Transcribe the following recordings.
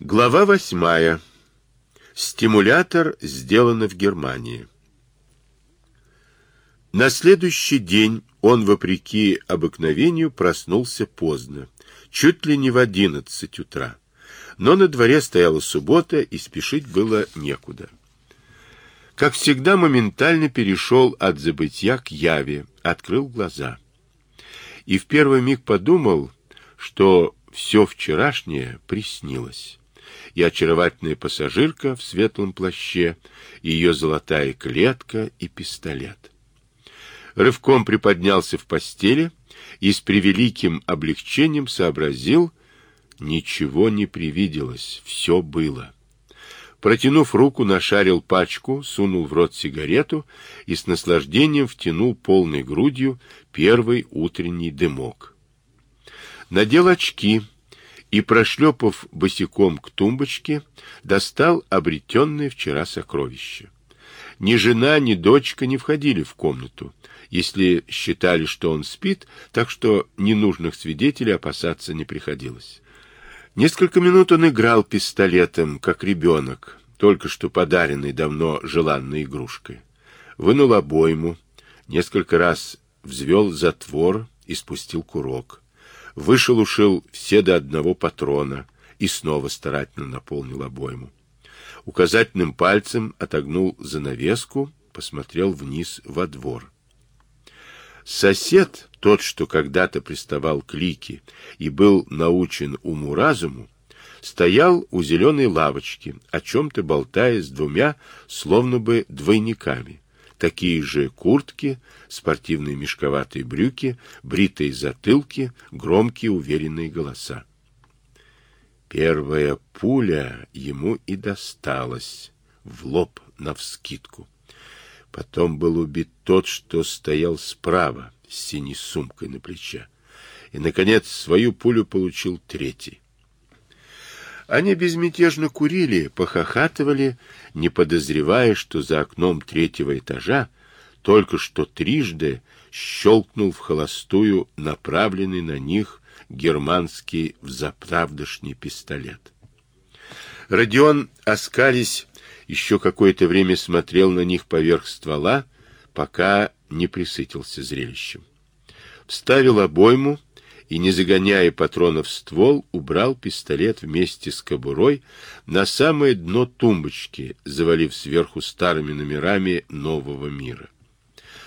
Глава восьмая. Стимулятор сделано в Германии. На следующий день он, вопреки обыкновению, проснулся поздно, чуть ли не в одиннадцать утра. Но на дворе стояла суббота, и спешить было некуда. Как всегда, моментально перешел от забытья к яве, открыл глаза. И в первый миг подумал, что все вчерашнее приснилось и очаровательная пассажирка в светлом плаще, и ее золотая клетка и пистолет. Рывком приподнялся в постели и с превеликим облегчением сообразил, ничего не привиделось, все было. Протянув руку, нашарил пачку, сунул в рот сигарету и с наслаждением втянул полной грудью первый утренний дымок. Надел очки, и, прошлепав босиком к тумбочке, достал обретенное вчера сокровище. Ни жена, ни дочка не входили в комнату, если считали, что он спит, так что ненужных свидетелей опасаться не приходилось. Несколько минут он играл пистолетом, как ребенок, только что подаренный давно желанной игрушкой. Вынул обойму, несколько раз взвел затвор и спустил курок вышелушил все до одного патрона и снова старательно наполнил обойму. Указательным пальцем отогнул занавеску, посмотрел вниз во двор. Сосед, тот, что когда-то приставал к Лике и был научен уму-разуму, стоял у зеленой лавочки, о чем-то болтая с двумя, словно бы двойниками такие же куртки, спортивные мешковатые брюки, бритые затылки, громкие уверенные голоса. Первая пуля ему и досталась в лоб навскидку. Потом был убит тот, что стоял справа, с синей сумкой на плече. И, наконец, свою пулю получил третий. Они безмятежно курили, похохатывали, не подозревая, что за окном третьего этажа только что трижды щелкнул в холостую направленный на них германский взаправдошний пистолет. Родион, оскались, еще какое-то время смотрел на них поверх ствола, пока не присытился зрелищем. Вставил обойму, и, не загоняя патронов в ствол, убрал пистолет вместе с кобурой на самое дно тумбочки, завалив сверху старыми номерами нового мира.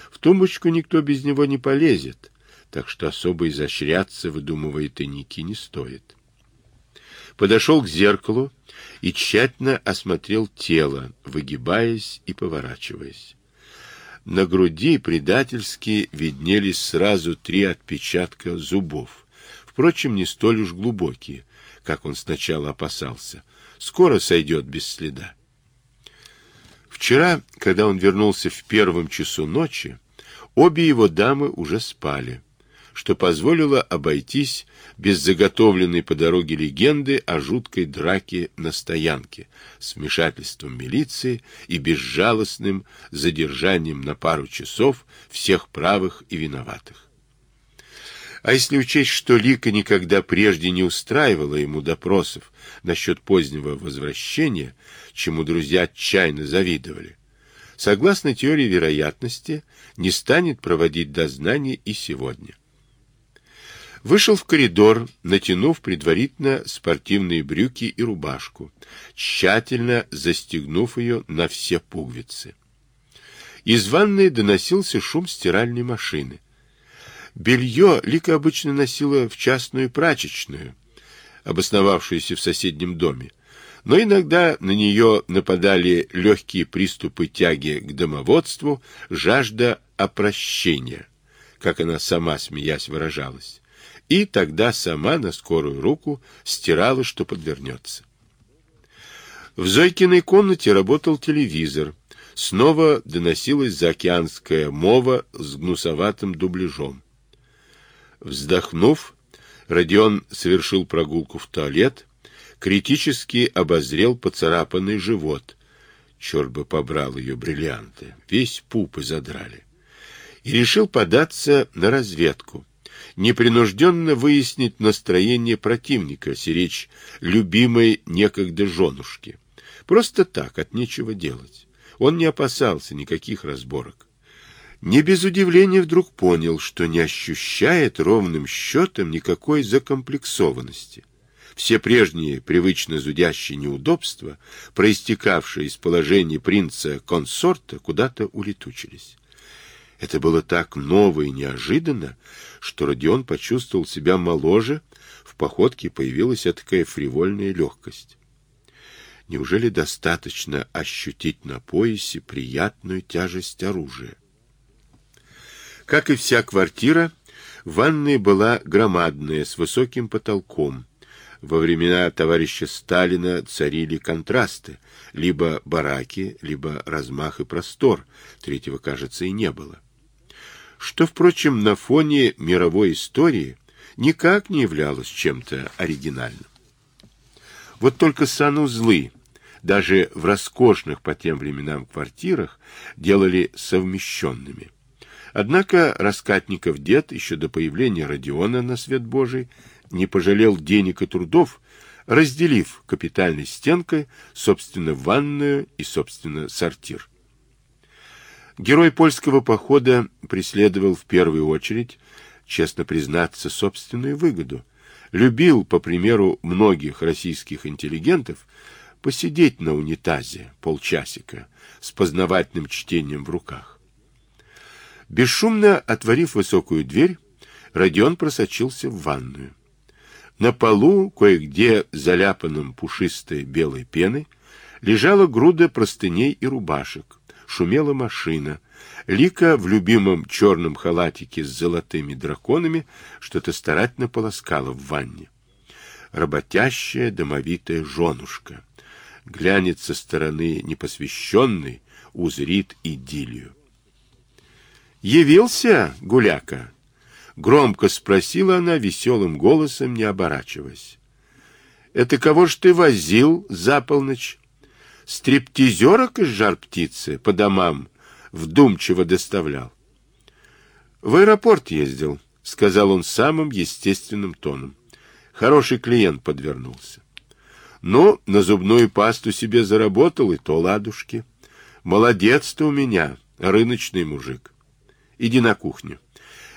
В тумбочку никто без него не полезет, так что особо изощряться, выдумывая тайники, не стоит. Подошел к зеркалу и тщательно осмотрел тело, выгибаясь и поворачиваясь. На груди предательски виднелись сразу три отпечатка зубов. Впрочем, не столь уж глубокие, как он сначала опасался. Скоро сойдет без следа. Вчера, когда он вернулся в первом часу ночи, обе его дамы уже спали что позволило обойтись без заготовленной по дороге легенды о жуткой драке на стоянке с вмешательством милиции и безжалостным задержанием на пару часов всех правых и виноватых. А если учесть, что Лика никогда прежде не устраивала ему допросов насчет позднего возвращения, чему друзья отчаянно завидовали, согласно теории вероятности, не станет проводить дознание и сегодня. Вышел в коридор, натянув предварительно спортивные брюки и рубашку, тщательно застегнув ее на все пуговицы. Из ванной доносился шум стиральной машины. Белье Лика обычно носила в частную прачечную, обосновавшуюся в соседнем доме, но иногда на нее нападали легкие приступы тяги к домоводству, жажда опрощения, как она сама, смеясь, выражалась и тогда сама на скорую руку стирала, что подвернется. В Зойкиной комнате работал телевизор. Снова доносилась заокеанская мова с гнусоватым дубляжом. Вздохнув, Родион совершил прогулку в туалет, критически обозрел поцарапанный живот. Черт бы побрал ее бриллианты, весь пуп и задрали. И решил податься на разведку непринужденно выяснить настроение противника, сиречь любимой некогда женушки. Просто так, от нечего делать. Он не опасался никаких разборок. Не без удивления вдруг понял, что не ощущает ровным счетом никакой закомплексованности. Все прежние привычно зудящие неудобства, проистекавшие из положения принца-консорта, куда-то улетучились. Это было так ново и неожиданно, что Родион почувствовал себя моложе, в походке появилась такая фривольная легкость. Неужели достаточно ощутить на поясе приятную тяжесть оружия? Как и вся квартира, ванная была громадная, с высоким потолком. Во времена товарища Сталина царили контрасты, либо бараки, либо размах и простор, третьего, кажется, и не было что, впрочем, на фоне мировой истории никак не являлось чем-то оригинальным. Вот только санузлы, даже в роскошных по тем временам квартирах, делали совмещенными. Однако Раскатников дед еще до появления Родиона на свет Божий не пожалел денег и трудов, разделив капитальной стенкой, собственно, ванную и, собственно, сортир. Герой польского похода преследовал в первую очередь, честно признаться, собственную выгоду. Любил, по примеру многих российских интеллигентов, посидеть на унитазе полчасика с познавательным чтением в руках. Бесшумно отворив высокую дверь, Родион просочился в ванную. На полу, кое-где заляпанным пушистой белой пеной, лежала груда простыней и рубашек шумела машина. Лика в любимом черном халатике с золотыми драконами что-то старательно полоскала в ванне. Работящая домовитая женушка. Глянет со стороны непосвященный, узрит идиллию. «Явился, гуляка?» Громко спросила она веселым голосом, не оборачиваясь. «Это кого ж ты возил за полночь?» Стриптизерок из жар-птицы по домам вдумчиво доставлял. В аэропорт ездил, сказал он самым естественным тоном. Хороший клиент подвернулся. Ну, на зубную пасту себе заработал, и то ладушки. Молодец ты у меня, рыночный мужик. Иди на кухню.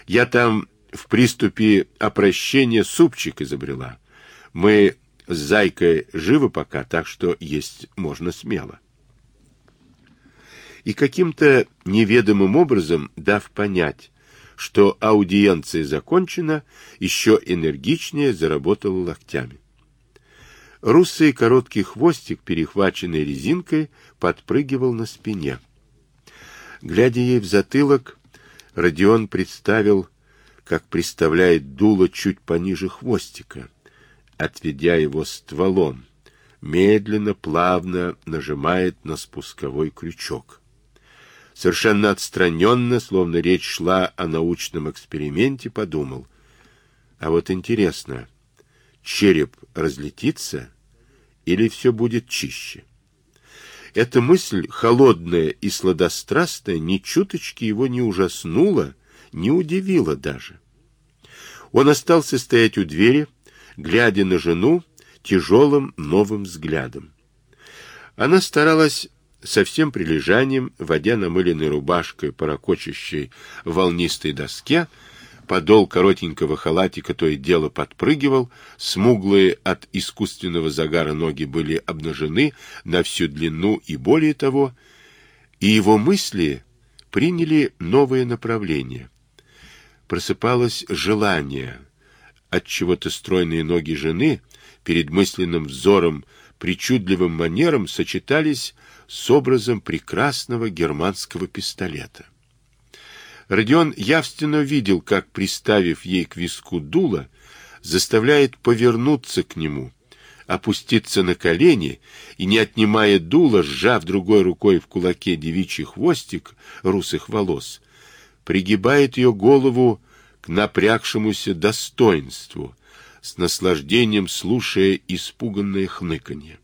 Я там в приступе опрощения супчик изобрела. Мы с зайкой живы пока, так что есть можно смело. И каким-то неведомым образом, дав понять, что аудиенция закончена, еще энергичнее заработала локтями. Русый короткий хвостик, перехваченный резинкой, подпрыгивал на спине. Глядя ей в затылок, Родион представил, как представляет дуло чуть пониже хвостика — отведя его стволом, медленно, плавно нажимает на спусковой крючок. Совершенно отстраненно, словно речь шла о научном эксперименте, подумал. А вот интересно, череп разлетится или все будет чище? Эта мысль, холодная и сладострастная, ни чуточки его не ужаснула, не удивила даже. Он остался стоять у двери, глядя на жену тяжелым новым взглядом. Она старалась со всем прилежанием, водя намыленной рубашкой по ракочущей волнистой доске, подол коротенького халатика то и дело подпрыгивал, смуглые от искусственного загара ноги были обнажены на всю длину и более того, и его мысли приняли новое направление. Просыпалось желание — от чего-то стройные ноги жены перед мысленным взором причудливым манером сочетались с образом прекрасного германского пистолета. Родион явственно видел, как, приставив ей к виску дуло, заставляет повернуться к нему, опуститься на колени и, не отнимая дула, сжав другой рукой в кулаке девичий хвостик русых волос, пригибает ее голову к напрягшемуся достоинству, с наслаждением слушая испуганное хныканье.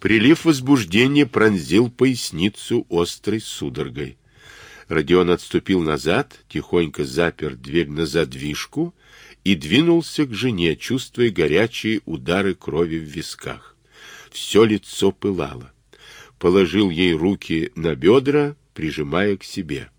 Прилив возбуждения пронзил поясницу острой судорогой. Родион отступил назад, тихонько запер дверь на задвижку и двинулся к жене, чувствуя горячие удары крови в висках. Все лицо пылало. Положил ей руки на бедра, прижимая к себе.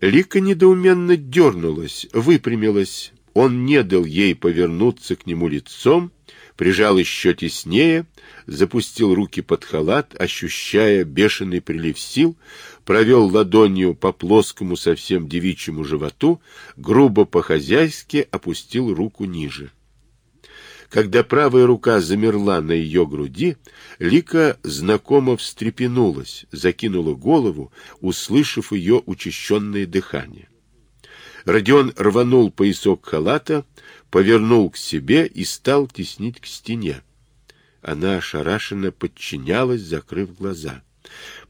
Лика недоуменно дернулась, выпрямилась. Он не дал ей повернуться к нему лицом, прижал еще теснее, запустил руки под халат, ощущая бешеный прилив сил, провел ладонью по плоскому совсем девичьему животу, грубо по-хозяйски опустил руку ниже. Когда правая рука замерла на ее груди, Лика знакомо встрепенулась, закинула голову, услышав ее учащенное дыхание. Родион рванул поясок халата, повернул к себе и стал теснить к стене. Она ошарашенно подчинялась, закрыв глаза.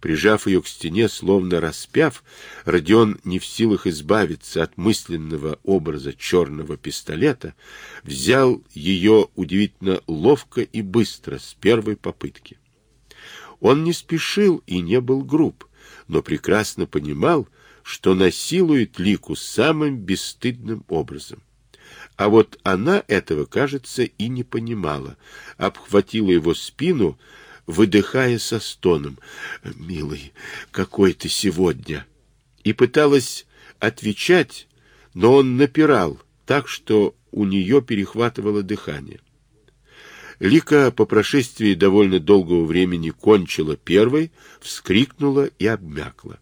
Прижав ее к стене, словно распяв, Родион, не в силах избавиться от мысленного образа черного пистолета, взял ее удивительно ловко и быстро, с первой попытки. Он не спешил и не был груб, но прекрасно понимал, что насилует Лику самым бесстыдным образом. А вот она этого, кажется, и не понимала, обхватила его спину, выдыхая со стоном «Милый, какой ты сегодня!» и пыталась отвечать, но он напирал так, что у нее перехватывало дыхание. Лика по прошествии довольно долгого времени кончила первой, вскрикнула и обмякла.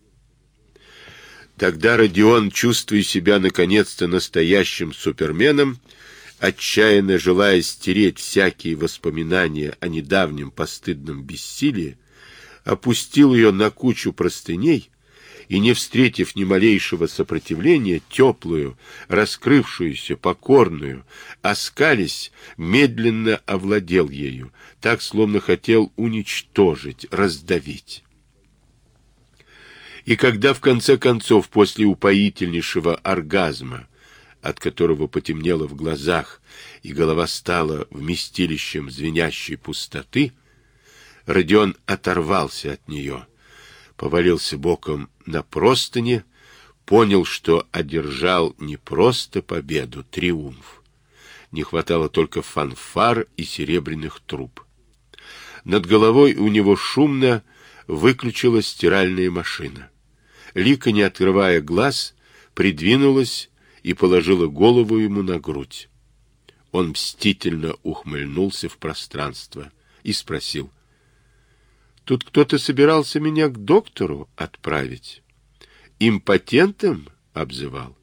Тогда Родион, чувствуя себя наконец-то настоящим суперменом, отчаянно желая стереть всякие воспоминания о недавнем постыдном бессилии, опустил ее на кучу простыней и, не встретив ни малейшего сопротивления, теплую, раскрывшуюся, покорную, оскались, медленно овладел ею, так, словно хотел уничтожить, раздавить. И когда в конце концов, после упоительнейшего оргазма, от которого потемнело в глазах, и голова стала вместилищем звенящей пустоты, Родион оторвался от нее, повалился боком на простыни, понял, что одержал не просто победу, триумф. Не хватало только фанфар и серебряных труб. Над головой у него шумно выключилась стиральная машина. Лика, не открывая глаз, придвинулась и положила голову ему на грудь. Он мстительно ухмыльнулся в пространство и спросил. — Тут кто-то собирался меня к доктору отправить. Импотентом обзывал?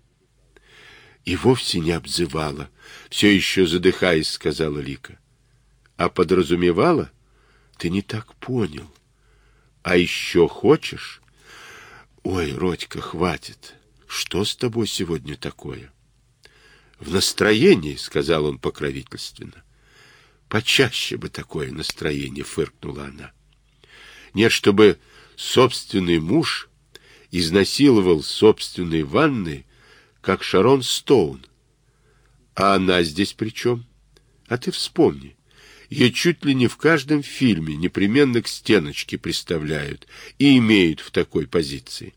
— И вовсе не обзывала, — все еще задыхаясь, сказала Лика. — А подразумевала? Ты не так понял. А еще хочешь? Ой, Родька, хватит. Что с тобой сегодня такое? В настроении, сказал он покровительственно. Почаще бы такое настроение, фыркнула она. Нет, чтобы собственный муж изнасиловал собственной ванной, как Шарон Стоун. А она здесь при чем? А ты вспомни. Ее чуть ли не в каждом фильме непременно к стеночке представляют и имеют в такой позиции.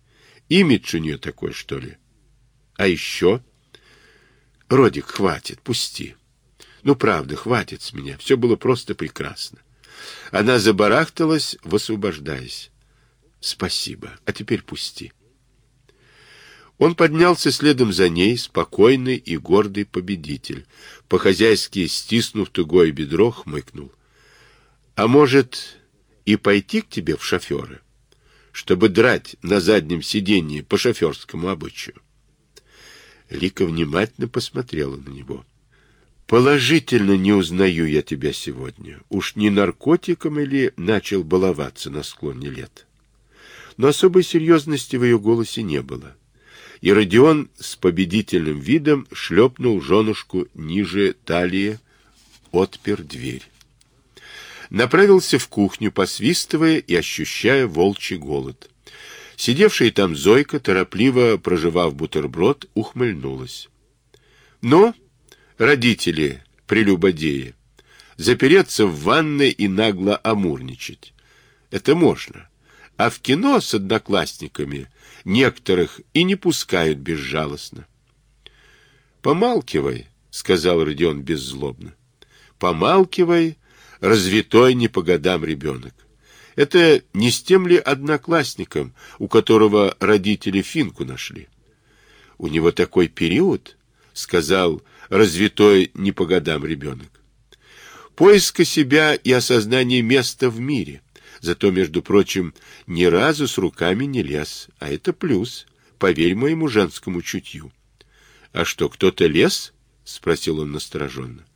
Имидж у нее такой, что ли? А еще? Родик, хватит, пусти. Ну, правда, хватит с меня. Все было просто прекрасно. Она забарахталась, высвобождаясь. Спасибо. А теперь пусти. Он поднялся следом за ней, спокойный и гордый победитель. По-хозяйски стиснув тугое бедро, хмыкнул. — А может, и пойти к тебе в шоферы, чтобы драть на заднем сиденье по шоферскому обычаю? Лика внимательно посмотрела на него. — Положительно не узнаю я тебя сегодня. Уж не наркотиком или начал баловаться на склоне лет? Но особой серьезности в ее голосе не было. — и Родион с победительным видом шлепнул женушку ниже талии, отпер дверь. Направился в кухню, посвистывая и ощущая волчий голод. Сидевшая там Зойка, торопливо проживав бутерброд, ухмыльнулась. Но родители прелюбодеи, запереться в ванной и нагло амурничать. Это можно. а в кино с одноклассниками некоторых и не пускают безжалостно. «Помалкивай», — сказал Родион беззлобно. «Помалкивай, развитой не по годам ребенок. Это не с тем ли одноклассником, у которого родители финку нашли? У него такой период, — сказал развитой не по годам ребенок. Поиска себя и осознание места в мире. Зато, между прочим, ни разу с руками не лез, а это плюс, поверь моему женскому чутью. — А что, кто-то лез? — спросил он настороженно. —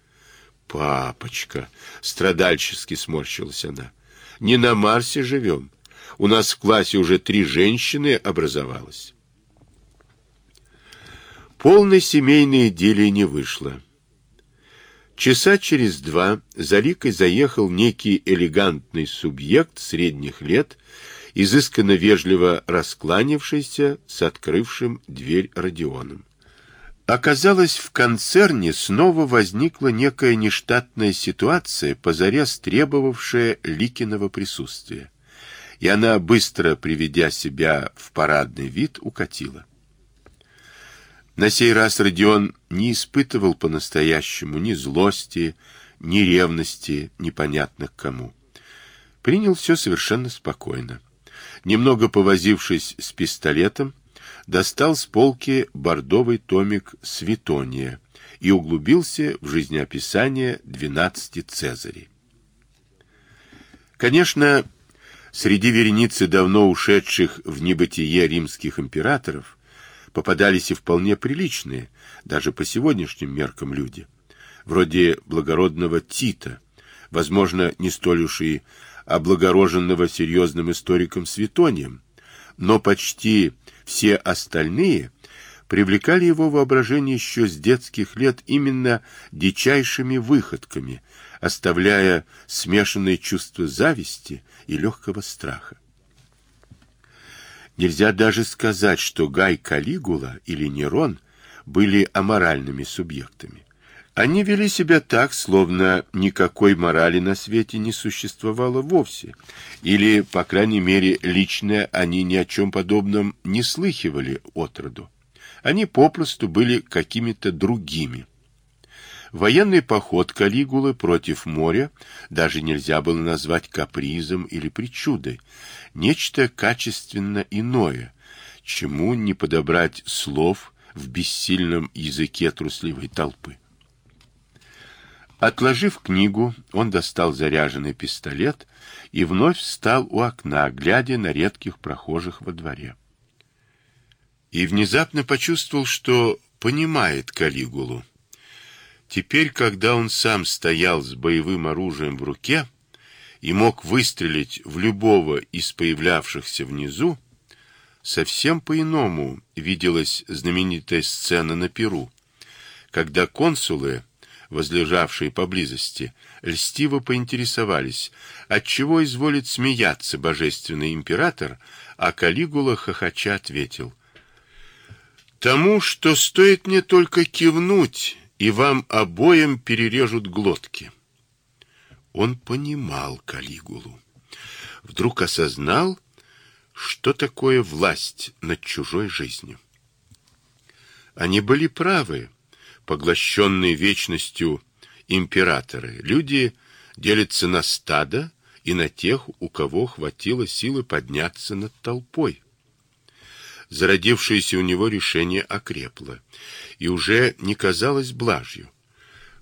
Папочка! — страдальчески сморщилась она. — Не на Марсе живем. У нас в классе уже три женщины образовалось. Полной семейной идиллии не вышло. Часа через два за Ликой заехал некий элегантный субъект средних лет, изысканно вежливо раскланившийся с открывшим дверь Родионом. Оказалось, в концерне снова возникла некая нештатная ситуация, позарез требовавшая Ликиного присутствия. И она, быстро приведя себя в парадный вид, укатила. На сей раз Родион не испытывал по-настоящему ни злости, ни ревности, непонятно к кому. Принял все совершенно спокойно. Немного повозившись с пистолетом, достал с полки бордовый томик Светония и углубился в жизнеописание двенадцати Цезарей. Конечно, среди вереницы давно ушедших в небытие римских императоров попадались и вполне приличные, даже по сегодняшним меркам люди, вроде благородного Тита, возможно, не столь уж и облагороженного серьезным историком Светонием, но почти все остальные привлекали его воображение еще с детских лет именно дичайшими выходками, оставляя смешанные чувства зависти и легкого страха. Нельзя даже сказать, что Гай Калигула или Нерон были аморальными субъектами. Они вели себя так, словно никакой морали на свете не существовало вовсе, или, по крайней мере, лично они ни о чем подобном не слыхивали отроду. Они попросту были какими-то другими. Военный поход Калигулы против моря даже нельзя было назвать капризом или причудой, нечто качественно иное, чему не подобрать слов в бессильном языке трусливой толпы. Отложив книгу, он достал заряженный пистолет и вновь встал у окна, глядя на редких прохожих во дворе. И внезапно почувствовал, что понимает Калигулу. Теперь, когда он сам стоял с боевым оружием в руке и мог выстрелить в любого из появлявшихся внизу, совсем по-иному виделась знаменитая сцена на Перу, когда консулы, возлежавшие поблизости, льстиво поинтересовались, отчего изволит смеяться божественный император, а Калигула хохоча ответил, «Тому, что стоит мне только кивнуть, и вам обоим перережут глотки. Он понимал Калигулу. Вдруг осознал, что такое власть над чужой жизнью. Они были правы, поглощенные вечностью императоры. Люди делятся на стадо и на тех, у кого хватило силы подняться над толпой зародившееся у него решение окрепло и уже не казалось блажью.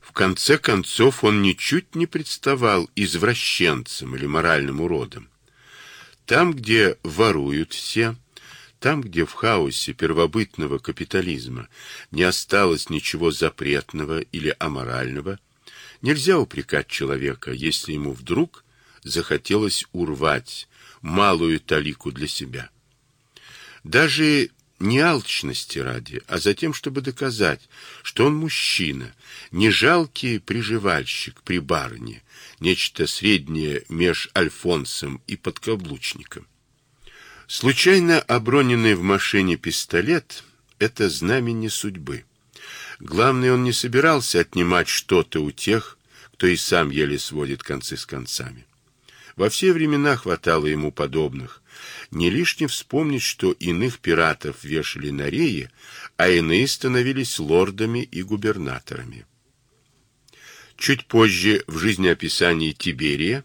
В конце концов он ничуть не представал извращенцем или моральным уродом. Там, где воруют все, там, где в хаосе первобытного капитализма не осталось ничего запретного или аморального, нельзя упрекать человека, если ему вдруг захотелось урвать малую талику для себя. Даже не алчности ради, а за тем, чтобы доказать, что он мужчина, не жалкий приживальщик при барне, нечто среднее меж Альфонсом и подкаблучником. Случайно оброненный в машине пистолет — это знамение судьбы. Главное, он не собирался отнимать что-то у тех, кто и сам еле сводит концы с концами. Во все времена хватало ему подобных. Не лишне вспомнить, что иных пиратов вешали на реи, а иные становились лордами и губернаторами. Чуть позже в жизнеописании Тиберия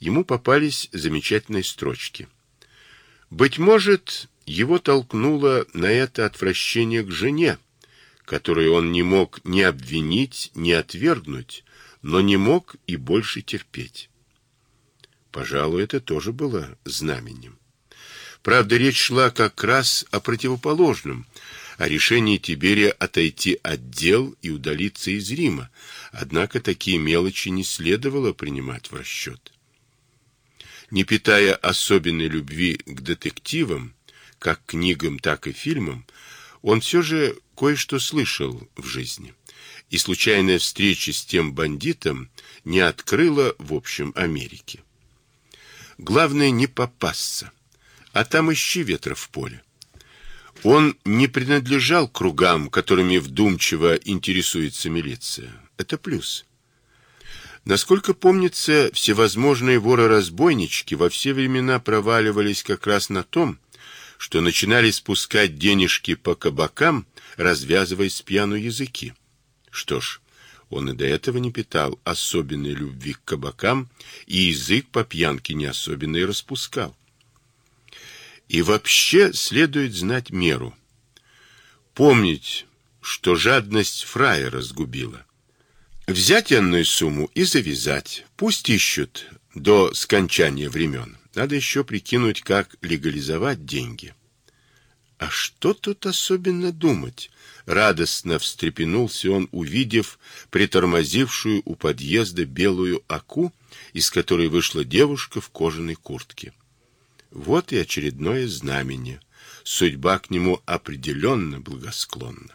ему попались замечательные строчки. Быть может, его толкнуло на это отвращение к жене, которую он не мог ни обвинить, ни отвергнуть, но не мог и больше терпеть. Пожалуй, это тоже было знаменем. Правда, речь шла как раз о противоположном, о решении Тиберия отойти от дел и удалиться из Рима, однако такие мелочи не следовало принимать в расчет. Не питая особенной любви к детективам, как книгам, так и фильмам, он все же кое-что слышал в жизни. И случайная встреча с тем бандитом не открыла, в общем, Америки. Главное не попасться, а там ищи ветра в поле. Он не принадлежал кругам, которыми вдумчиво интересуется милиция. Это плюс. Насколько помнится, всевозможные воры-разбойнички во все времена проваливались как раз на том, что начинали спускать денежки по кабакам, развязывая с пьяну языки. Что ж, он и до этого не питал особенной любви к кабакам, и язык по пьянке не особенно и распускал. И вообще следует знать меру. Помнить, что жадность фраера разгубила. Взять энную сумму и завязать. Пусть ищут до скончания времен. Надо еще прикинуть, как легализовать деньги. А что тут особенно думать? Радостно встрепенулся он, увидев притормозившую у подъезда белую аку, из которой вышла девушка в кожаной куртке. Вот и очередное знамение. Судьба к нему определенно благосклонна.